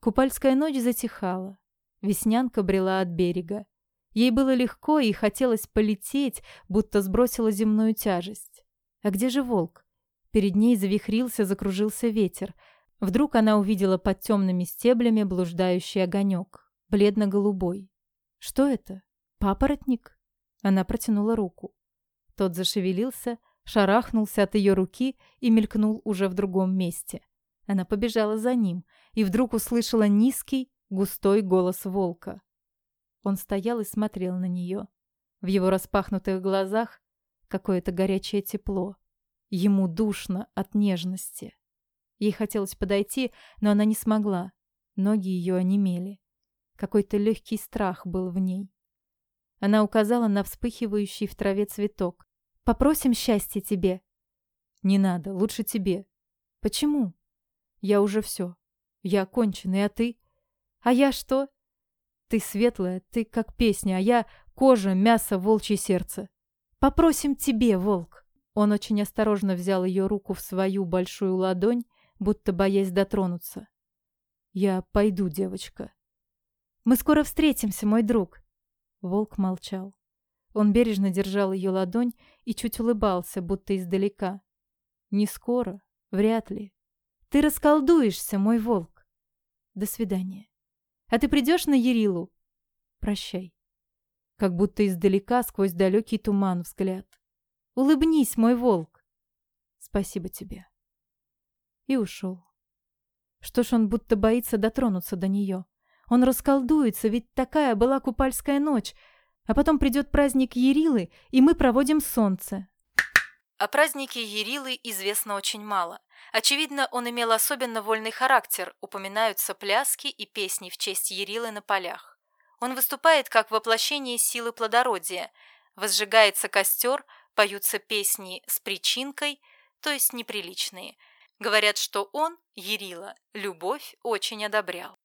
Купальская ночь затихала. Веснянка брела от берега. Ей было легко и хотелось полететь, будто сбросила земную тяжесть. А где же волк? Перед ней завихрился, закружился ветер. Вдруг она увидела под темными стеблями блуждающий огонек, бледно-голубой. Что это? Папоротник? Она протянула руку. Тот зашевелился, шарахнулся от ее руки и мелькнул уже в другом месте. Она побежала за ним — и вдруг услышала низкий, густой голос волка. Он стоял и смотрел на нее. В его распахнутых глазах какое-то горячее тепло. Ему душно от нежности. Ей хотелось подойти, но она не смогла. Ноги ее онемели. Какой-то легкий страх был в ней. Она указала на вспыхивающий в траве цветок. «Попросим счастья тебе». «Не надо, лучше тебе». «Почему?» «Я уже все. Я конченый, а ты? А я что? Ты светлая, ты как песня, а я кожа, мясо, волчье сердце. Попросим тебе, волк. Он очень осторожно взял ее руку в свою большую ладонь, будто боясь дотронуться. Я пойду, девочка. Мы скоро встретимся, мой друг. Волк молчал. Он бережно держал ее ладонь и чуть улыбался, будто издалека. Не скоро, вряд ли, ты расколдуешься, мой волк. До свидания. А ты придешь на Ерилу? Прощай. Как будто издалека, сквозь далекий туман взгляд. Улыбнись, мой волк. Спасибо тебе. И ушел. Что ж он будто боится дотронуться до нее. Он расколдуется, ведь такая была купальская ночь. А потом придет праздник Ерилы, и мы проводим солнце. О празднике Ерилы известно очень мало. Очевидно, он имел особенно вольный характер, упоминаются пляски и песни в честь Ярилы на полях. Он выступает как воплощение силы плодородия, возжигается костер, поются песни с причинкой, то есть неприличные. Говорят, что он, Ярила, любовь очень одобрял.